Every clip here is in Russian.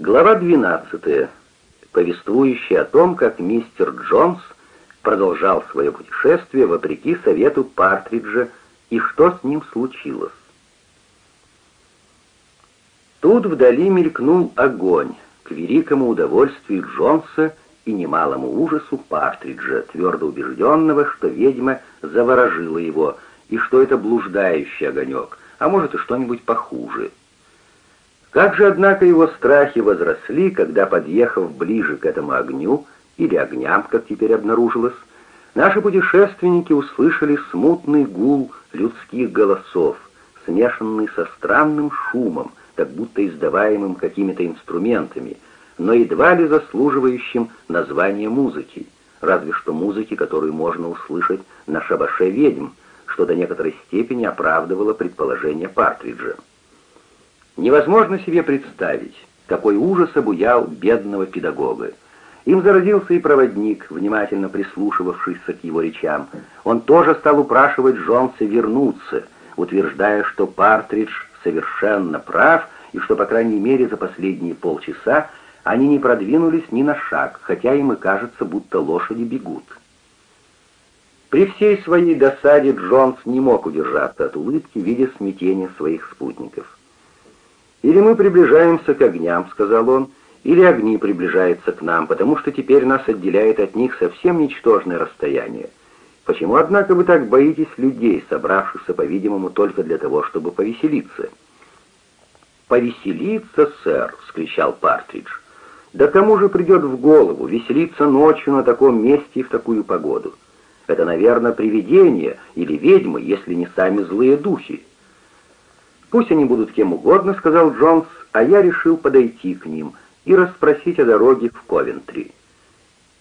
Глава 12, повествующая о том, как мистер Джонс продолжал свое путешествие вопреки совету Партриджа и что с ним случилось. Тут вдали мелькнул огонь, к великому удовольствию Джонса и немалому ужасу Партриджа, твердо убежденного, что ведьма заворожила его, и что это блуждающий огонек, а может и что-нибудь похуже. Как же, однако, его страхи возросли, когда, подъехав ближе к этому огню, или огням, как теперь обнаружилось, наши путешественники услышали смутный гул людских голосов, смешанный со странным шумом, как будто издаваемым какими-то инструментами, но едва ли заслуживающим названия музыки, разве что музыки, которую можно услышать на шабаше ведьм, что до некоторой степени оправдывало предположение Партриджа. Невозможно себе представить, какой ужас обуял бедного педагога. Им заразился и проводник, внимательно прислушивавшийся к его речам. Он тоже стал упрашивать Джонса вернуться, утверждая, что Партридж совершенно прав и что, по крайней мере, за последние полчаса они не продвинулись ни на шаг, хотя им и кажется, будто лошади бегут. При всей своей досаде Джонс не мог удержаться от улыбки, видя смятение своих спутников. «Или мы приближаемся к огням», — сказал он, — «или огни приближаются к нам, потому что теперь нас отделяет от них совсем ничтожное расстояние. Почему, однако, вы так боитесь людей, собравшихся, по-видимому, только для того, чтобы повеселиться?» «Повеселиться, сэр!» — вскричал Партридж. «Да кому же придет в голову веселиться ночью на таком месте и в такую погоду? Это, наверное, привидение или ведьмы, если не сами злые духи». «Пусть они будут кем угодно», — сказал Джонс, а я решил подойти к ним и расспросить о дороге в Ковентри.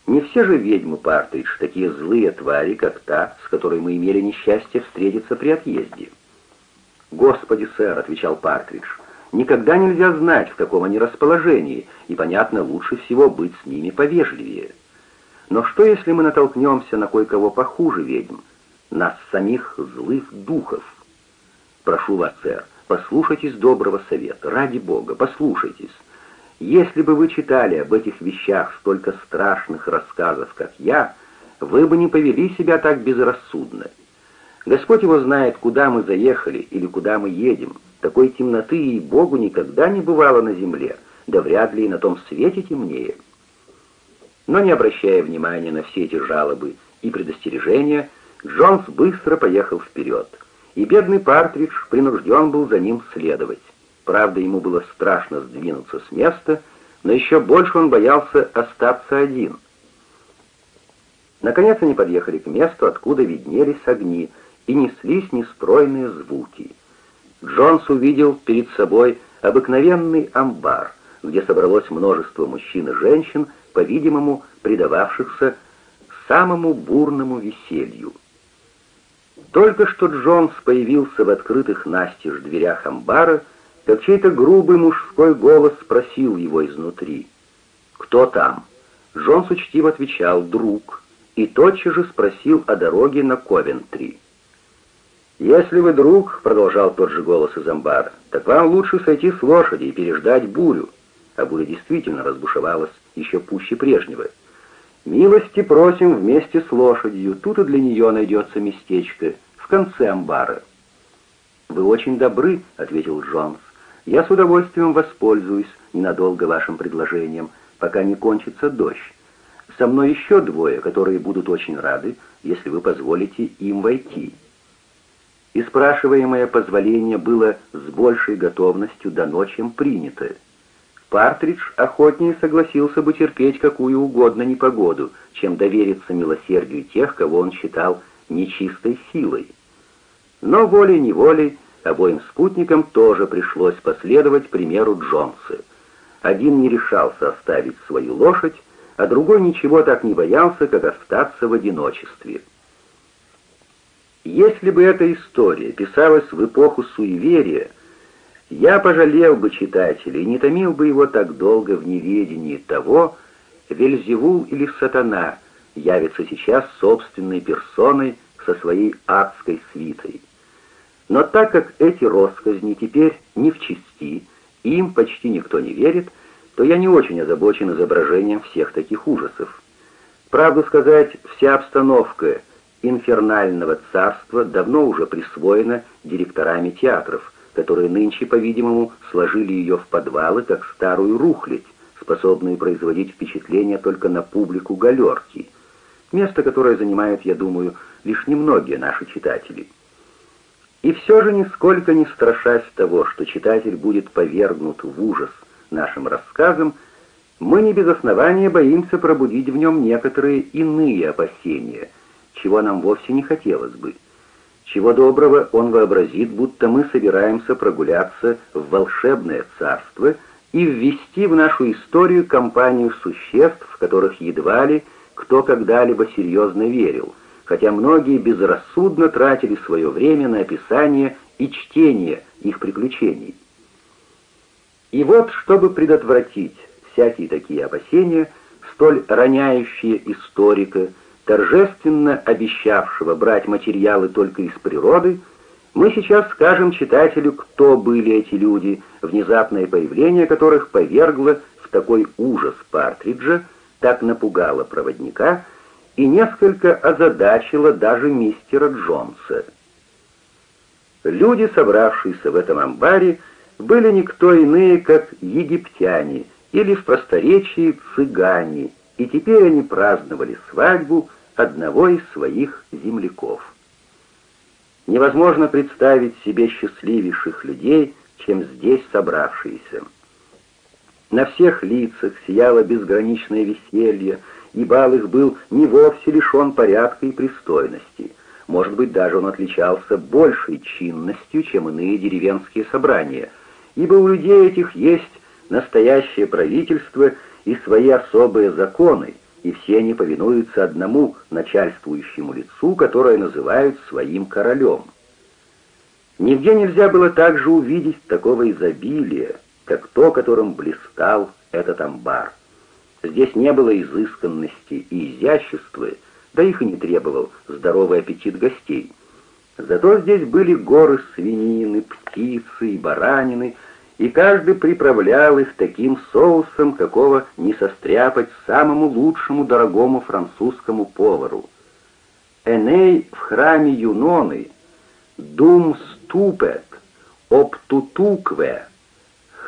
Не все же ведьмы, Партридж, такие злые твари, как та, с которой мы имели несчастье встретиться при отъезде. «Господи, сэр», — отвечал Партридж, — «никогда нельзя знать, в каком они расположении, и, понятно, лучше всего быть с ними повежливее. Но что, если мы натолкнемся на кое-кого похуже ведьм, нас самих злых духов? Прошу вас, сэр, Послушайтесь доброго совета, ради Бога, послушайтесь. Если бы вы читали об этих вещах столько страшных рассказов, как я, вы бы не повели себя так безрассудно. Господь его знает, куда мы заехали или куда мы едем. Такой темноты и Богу никогда не бывало на земле, да вряд ли и на том свете темнее. Но не обращая внимания на все эти жалобы и предостережения, Джонс быстро поехал вперед и бедный Партридж принужден был за ним следовать. Правда, ему было страшно сдвинуться с места, но еще больше он боялся остаться один. Наконец они подъехали к месту, откуда виднелись огни, и неслись нестройные звуки. Джонс увидел перед собой обыкновенный амбар, где собралось множество мужчин и женщин, по-видимому, предававшихся самому бурному веселью. Только что Джонс появился в открытых настежь дверях амбара, как чей-то грубый мужской голос спросил его изнутри. «Кто там?» Джонс учтиво отвечал «Друг», и тотчас же спросил о дороге на Ковентри. «Если вы друг», — продолжал тот же голос из амбара, «так вам лучше сойти с лошади и переждать бурю». А буря действительно разбушевалась еще пуще прежнего. «Милости просим вместе с лошадью, тут и для нее найдется местечко, в конце амбара». «Вы очень добры», — ответил Джонс. «Я с удовольствием воспользуюсь ненадолго вашим предложением, пока не кончится дождь. Со мной еще двое, которые будут очень рады, если вы позволите им войти». И спрашиваемое позволение было с большей готовностью дано, чем принято. Партридж охотнее согласился бы терпеть какую угодно непогоду, чем довериться милосердию тех, кого он считал нечистой силой. Но волей-неволей обоим спутникам тоже пришлось последовать примеру Джонса. Один не решался оставить свою лошадь, а другой ничего так не боялся, как остаться в одиночестве. Если бы эта история писалась в эпоху суеверия, я пожалел бы читателя и не томил бы его так долго в неведении того, Вельзевул или Сатана явится сейчас собственной персоной со своей адской свитой. Но так как эти россказни теперь не в чести, им почти никто не верит, то я не очень озабочен изображением всех таких ужасов. Правду сказать, вся обстановка инфернального царства давно уже присвоена директорами театров, которые нынче, по-видимому, сложили ее в подвалы, как старую рухлядь, способную производить впечатление только на публику галерки, место, которое занимают, я думаю, лишь немногие наши читатели. И все же, нисколько не страшась того, что читатель будет повергнут в ужас нашим рассказом, мы не без основания боимся пробудить в нем некоторые иные опасения, чего нам вовсе не хотелось бы. Чего доброго он вообразит, будто мы собираемся прогуляться в волшебное царство и ввести в нашу историю компанию существ, в которых едва ли кто когда-либо серьезно верил, хотя многие безрассудно тратили свое время на описание и чтение их приключений. И вот, чтобы предотвратить всякие такие опасения, столь роняющие историка, торжественно обещавшего брать материалы только из природы, мы сейчас скажем читателю, кто были эти люди, внезапное появление которых повергло в такой ужас Партриджа, так напугало проводника и несколько озадачило даже мистера Джонса. Люди, собравшиеся в этом амбаре, были никто иные, как египтяне или в просторечии цыгане, и теперь они праздновали свадьбу одного из своих земляков. Невозможно представить себе счастливейших людей, чем здесь собравшиеся. На всех лицах сияло безграничное веселье, и бал их был не вовсе лишен порядка и пристойности. Может быть, даже он отличался большей чинностью, чем иные деревенские собрания, ибо у людей этих есть настоящее правительство и свои особые законы, и все они повинуются одному начальствующему лицу, которое называют своим королем. Нигде нельзя было также увидеть такого изобилия, как то, которым блистал этот амбар. Здесь не было изысканности и изящества, да их и не требовал здоровый аппетит гостей. Зато здесь были горы свинины, птицы и баранины, и каждый приправлял их таким соусом, какого не состряпать самому лучшему дорогому французскому повару. Эней в храме Юноны, дум ступет, оптутукве,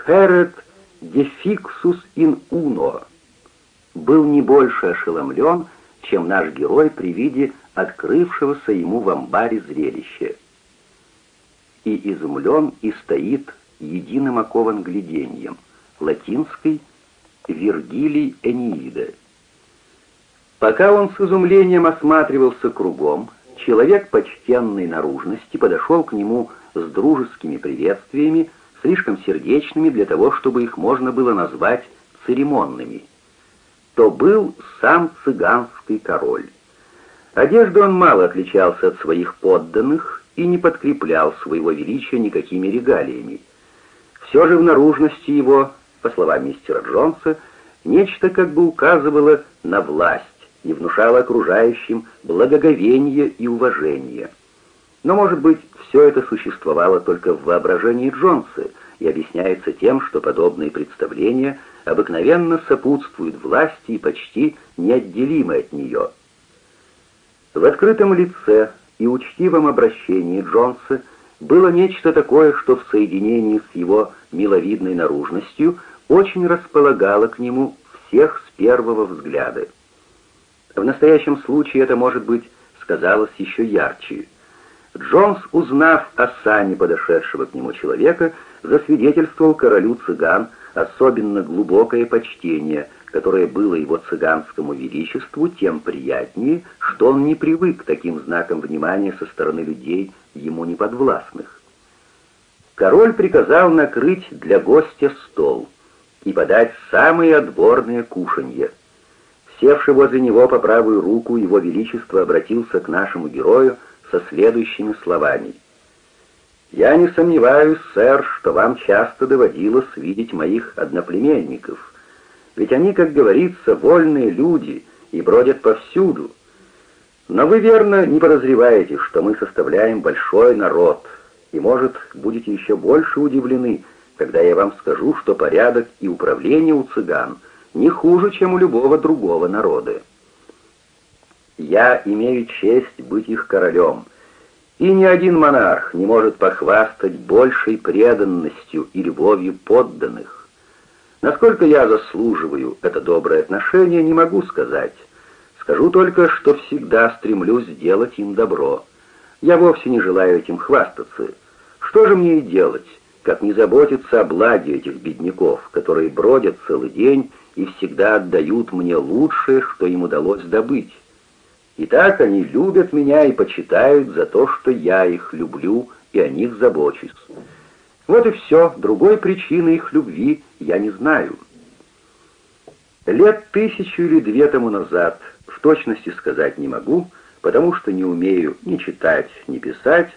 херет дефиксус ин уно, был не больше ошеломлен, чем наш герой при виде открывшегося ему в амбаре зрелища. И изумлен и стоит единым окован гляденьем, латинской Вергилий Энеида. Пока он с изумлением осматривался кругом, человек почтенной наружности подошел к нему с дружескими приветствиями, слишком сердечными для того, чтобы их можно было назвать церемонными. То был сам цыганский король. Одеждой он мало отличался от своих подданных и не подкреплял своего величия никакими регалиями. Все же в наружности его, по словам мистера Джонса, нечто как бы указывало на власть и внушало окружающим благоговение и уважение. Но, может быть, все это существовало только в воображении Джонса и объясняется тем, что подобные представления обыкновенно сопутствуют власти и почти неотделимы от нее. В открытом лице и учтивом обращении Джонса было нечто такое, что в соединении с его миловидной наружностью очень располагало к нему всех с первого взгляда. В настоящем случае это, может быть, сказалось еще ярче. Джонс, узнав о сане подошедшего к нему человека, засвидетельствовал королю цыган особенно глубокое почтение, которое было его цыганскому величеству тем приятнее, что он не привык к таким знакам внимания со стороны людей, ему неподвластных. Король приказал накрыть для гостя стол и подать самые отборные кушанья. Севший возле него по правую руку, его величество обратился к нашему герою со следующими словами. «Я не сомневаюсь, сэр, что вам часто доводилось видеть моих одноплеменников, ведь они, как говорится, вольные люди и бродят повсюду, но вы верно не подозреваете, что мы составляем большой народ, и, может, будете еще больше удивлены, когда я вам скажу, что порядок и управление у цыган не хуже, чем у любого другого народа. Я имею честь быть их королем, и ни один монарх не может похвастать большей преданностью и любовью подданных. Насколько я заслуживаю это доброе отношение, не могу сказать. Скажу только, что всегда стремлюсь сделать им добро. Я вовсе не желаю этим хвастаться. Что же мне и делать, как не заботиться о благе этих бедняков, которые бродят целый день и всегда отдают мне лучшее, что им удалось добыть? И так они любят меня и почитают за то, что я их люблю и о них забочусь. Вот и все, другой причины их любви я не знаю. Лет тысячу или две тому назад, в точности сказать не могу, потому что не умею ни читать, ни писать,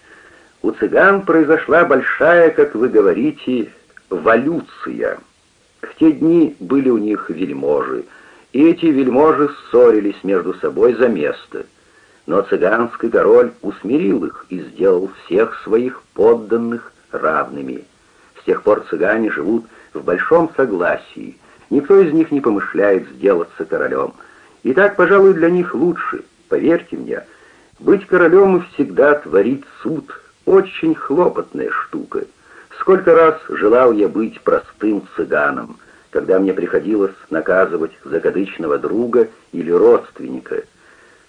у цыган произошла большая, как вы говорите, валюция. В те дни были у них вельможи, и эти вельможи ссорились между собой за место. Но цыганский король усмирил их и сделал всех своих подданных равными. С тех пор цыгане живут в большом согласии, никто из них не помышляет сделаться королем. И так, пожалуй, для них лучше, поверьте мне, быть королем и всегда творить суд — очень хлопотная штука. Сколько раз желал я быть простым цыганом — когда мне приходилось наказывать закадычного друга или родственника.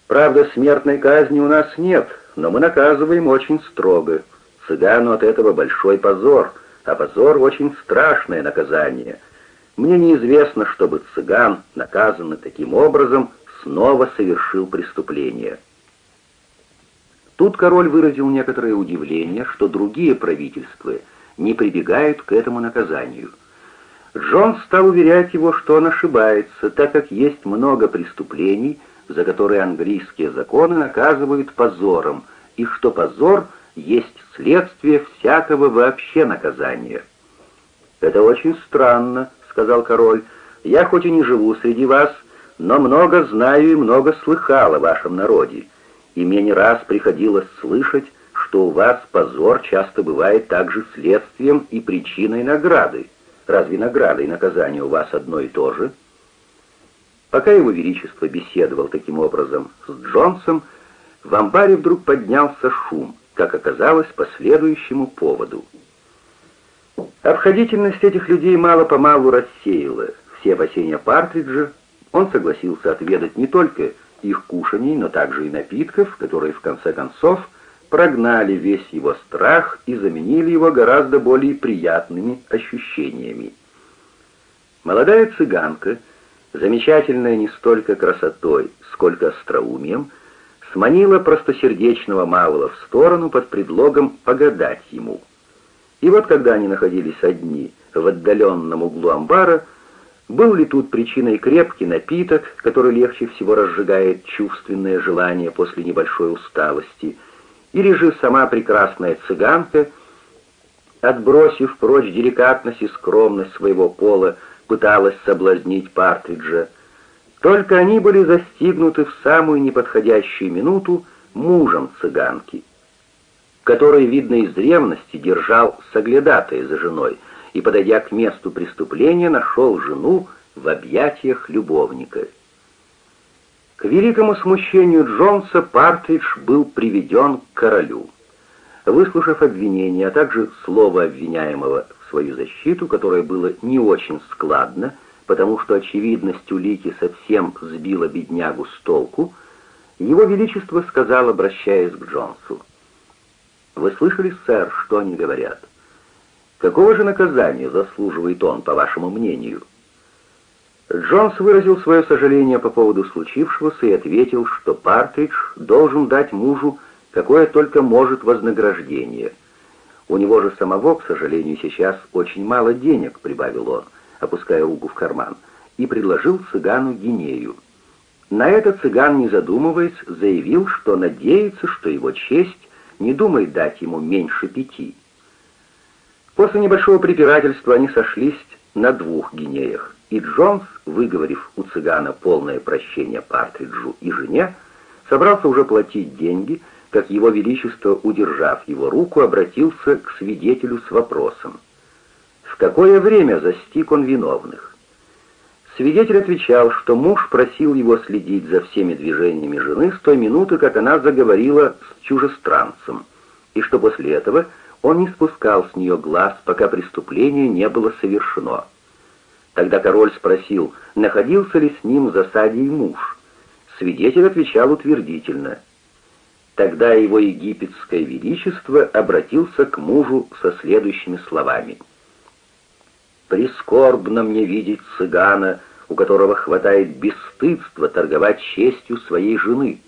Правда, смертной казни у нас нет, но мы наказываем очень строго. Цыгану от этого большой позор, а позор очень страшное наказание. Мне неизвестно, чтобы цыган, наказанный таким образом, снова совершил преступление. Тут король выразил некоторое удивление, что другие правительства не прибегают к этому наказанию – Джон стал уверять его, что он ошибается, так как есть много преступлений, за которые английские законы наказывают позором, и что позор есть следствие всякого вообще наказания. «Это очень странно», — сказал король. «Я хоть и не живу среди вас, но много знаю и много слыхал о вашем народе, и мне не раз приходилось слышать, что у вас позор часто бывает также следствием и причиной награды. Разве награда и наказание у вас одно и то же? Пока его величество беседовал таким образом с Джонсом, в амбаре вдруг поднялся шум, как оказалось по следующему поводу. Обходительность этих людей мало-помалу рассеяла все опасения Партриджа. Он согласился отведать не только их кушаний, но также и напитков, которые в конце концов прогнали весь его страх и заменили его гораздо более приятными ощущениями. Молодая цыганка, замечательная не столько красотой, сколько остроумием, сманила простосердечного малого в сторону под предлогом погадать ему. И вот когда они находились одни в отдаленном углу амбара, был ли тут причиной крепкий напиток, который легче всего разжигает чувственное желание после небольшой усталости – или же сама прекрасная цыганка, отбросив прочь деликатность и скромность своего пола, пыталась соблазнить Партриджа. Только они были застигнуты в самую неподходящую минуту мужем цыганки, который, видно из древности, держал соглядатая за женой и, подойдя к месту преступления, нашел жену в объятиях любовника. К великому смущению Джонса Партридж был приведен к королю. Выслушав обвинение, а также слово обвиняемого в свою защиту, которое было не очень складно, потому что очевидность улики совсем сбила беднягу с толку, его Величество сказал, обращаясь к Джонсу, «Вы слышали, сэр, что они говорят? Какого же наказания заслуживает он, по вашему мнению?» Джонс выразил свое сожаление по поводу случившегося и ответил, что Партридж должен дать мужу какое только может вознаграждение. У него же самого, к сожалению, сейчас очень мало денег, прибавил он, опуская руку в карман, и предложил цыгану гинею. На это цыган, не задумываясь, заявил, что надеется, что его честь не думает дать ему меньше пяти. После небольшого препирательства они сошлись на двух гинеях и Джонс, выговорив у цыгана полное прощение Партриджу и жене, собрался уже платить деньги, как его величество, удержав его руку, обратился к свидетелю с вопросом. В какое время застиг он виновных. Свидетель отвечал, что муж просил его следить за всеми движениями жены с той минуты, как она заговорила с чужестранцем, и что после этого он не спускал с нее глаз, пока преступление не было совершено. Тогда король спросил, находился ли с ним в засаде и муж. Свидетель отвечал утвердительно. Тогда его египетское величество обратился к мужу со следующими словами. «Прискорбно мне видеть цыгана, у которого хватает бесстыдства торговать честью своей жены.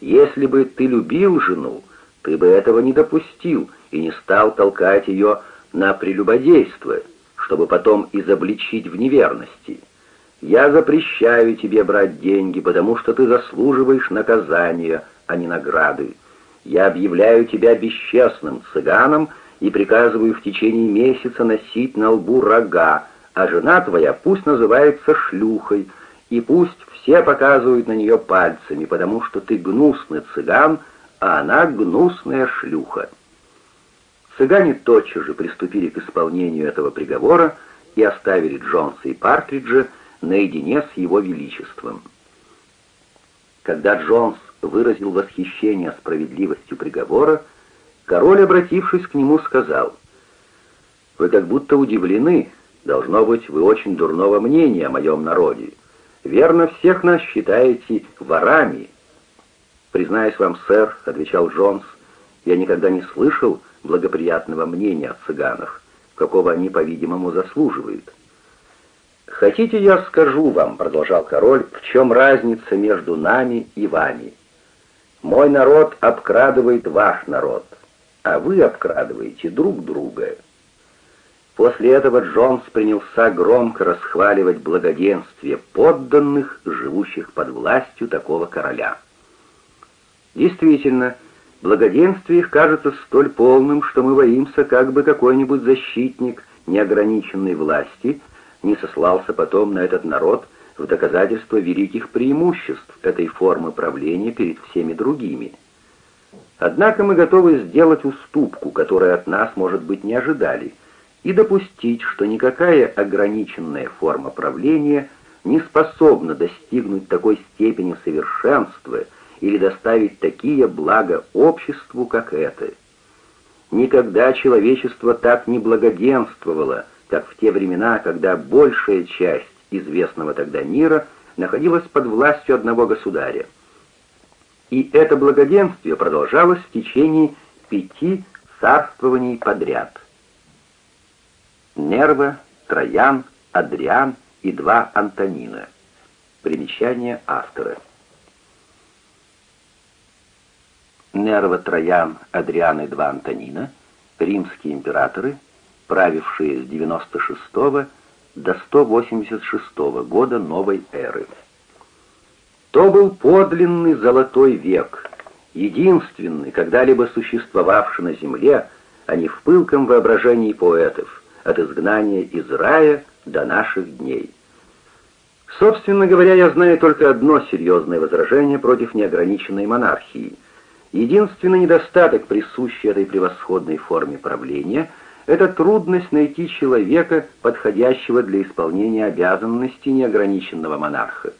Если бы ты любил жену, ты бы этого не допустил и не стал толкать ее на прелюбодейство, чтобы потом изобличить в неверности. Я запрещаю тебе брать деньги, потому что ты заслуживаешь наказания, а не награды. Я объявляю тебя бесчестным цыганом и приказываю в течение месяца носить на лбу рога, а жена твоя пусть называется шлюхой, и пусть все показывают на нее пальцами, потому что ты гнусный цыган, а она гнусная шлюха». Цыгане тотчас же приступили к исполнению этого приговора и оставили Джонса и Партриджа наедине с его величеством. Когда Джонс выразил восхищение справедливостью приговора, король, обратившись к нему, сказал, «Вы как будто удивлены, должно быть, вы очень дурного мнения о моем народе. Верно, всех нас считаете ворами». «Признаюсь вам, сэр», — отвечал Джонс, — «я никогда не слышал, благоприятного мнения о цыганах, какого они, по-видимому, заслуживают. «Хотите, я скажу вам, — продолжал король, — в чем разница между нами и вами? Мой народ обкрадывает ваш народ, а вы обкрадываете друг друга». После этого Джонс принялся громко расхваливать благоденствие подданных, живущих под властью такого короля. Действительно, — Благоденствие их кажется столь полным, что мы боимся, как бы какой-нибудь защитник неограниченной власти не сослался потом на этот народ в доказательство великих преимуществ этой формы правления перед всеми другими. Однако мы готовы сделать уступку, которую от нас, может быть, не ожидали, и допустить, что никакая ограниченная форма правления не способна достигнуть такой степени совершенства, или доставить такие блага обществу, как это. Никогда человечество так не благоденствовало, как в те времена, когда большая часть известного тогда мира находилась под властью одного государя. И это благоденствие продолжалось в течение пяти царствований подряд. Нерва, Троян, Адриан и два Антонина. Примечание автора. Нерва, Троян, Адриан и два Антонина, римские императоры, правившие с 96 до 186 года новой эры. То был подлинный золотой век, единственный, когда-либо существовавший на земле, а не в пылком воображении поэтов, от изгнания из рая до наших дней. Собственно говоря, я знаю только одно серьезное возражение против неограниченной монархии — Единственный недостаток, присущий этой превосходной форме правления, это трудность найти человека, подходящего для исполнения обязанностей неограниченного монарха.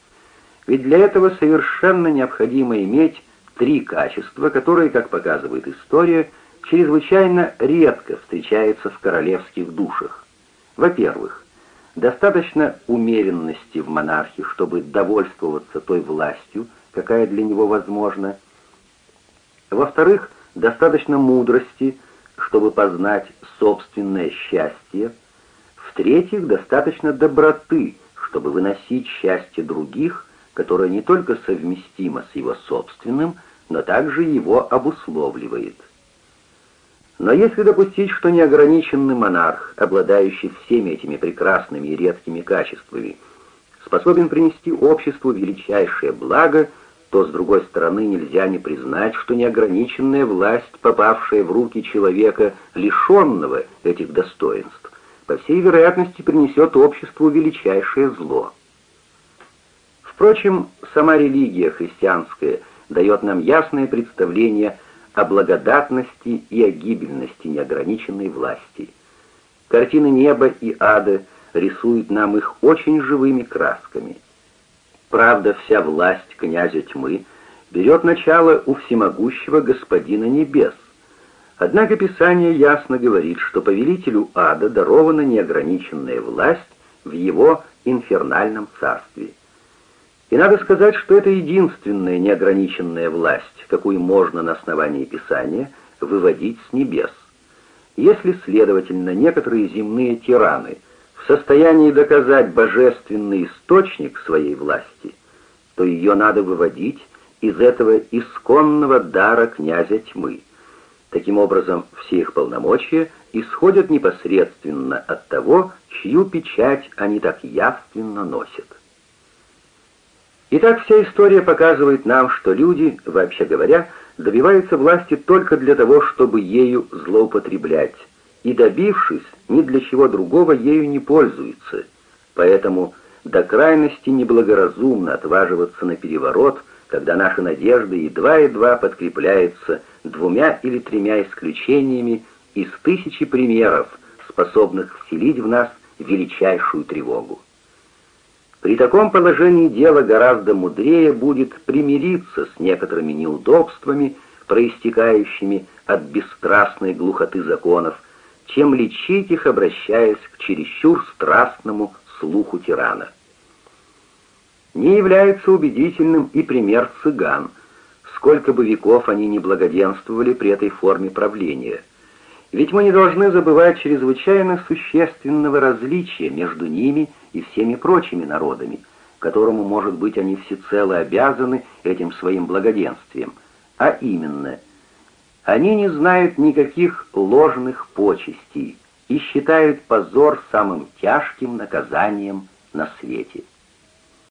Ведь для этого совершенно необходимо иметь три качества, которые, как показывает история, чрезвычайно редко встречаются в королевских душах. Во-первых, достаточно умеренности в монархе, чтобы довольствоваться той властью, какая для него возможна, во-вторых, достаточно мудрости, чтобы познать собственное счастье. В-третьих, достаточно доброты, чтобы выносить счастье других, которое не только совместимо с его собственным, но также его обусловливает. Но если допустить, что неограниченный монарх, обладающий всеми этими прекрасными и редкими качествами, способен принести обществу величайшее благо – то, с другой стороны, нельзя не признать, что неограниченная власть, попавшая в руки человека, лишенного этих достоинств, по всей вероятности принесет обществу величайшее зло. Впрочем, сама религия христианская дает нам ясное представление о благодатности и о гибельности неограниченной власти. Картины неба и ада рисуют нам их очень живыми красками. Правда, вся власть князя тьмы берет начало у всемогущего господина небес. Однако Писание ясно говорит, что повелителю ада дарована неограниченная власть в его инфернальном царстве. И надо сказать, что это единственная неограниченная власть, какую можно на основании Писания выводить с небес. Если, следовательно, некоторые земные тираны в состоянии доказать божественный источник своей власти, то ее надо выводить из этого исконного дара князя тьмы. Таким образом, все их полномочия исходят непосредственно от того, чью печать они так явственно носят. Итак, вся история показывает нам, что люди, вообще говоря, добиваются власти только для того, чтобы ею злоупотреблять, и, добившись, ни для чего другого ею не пользуются. Поэтому до крайности неблагоразумно отваживаться на переворот, когда наши надежды едва-едва подкрепляются двумя или тремя исключениями из тысячи примеров, способных вселить в нас величайшую тревогу. При таком положении дела гораздо мудрее будет примириться с некоторыми неудобствами, проистекающими от бесстрастной глухоты законов, чем лечить их, обращаясь к чересчур страстному слуху тирана. Не является убедительным и пример цыган, сколько бы веков они не благоденствовали при этой форме правления. Ведь мы не должны забывать чрезвычайно существенного различия между ними и и всеми прочими народами, которому, может быть, они всецело обязаны этим своим благоденствием, а именно, они не знают никаких ложных почестей и считают позор самым тяжким наказанием на свете.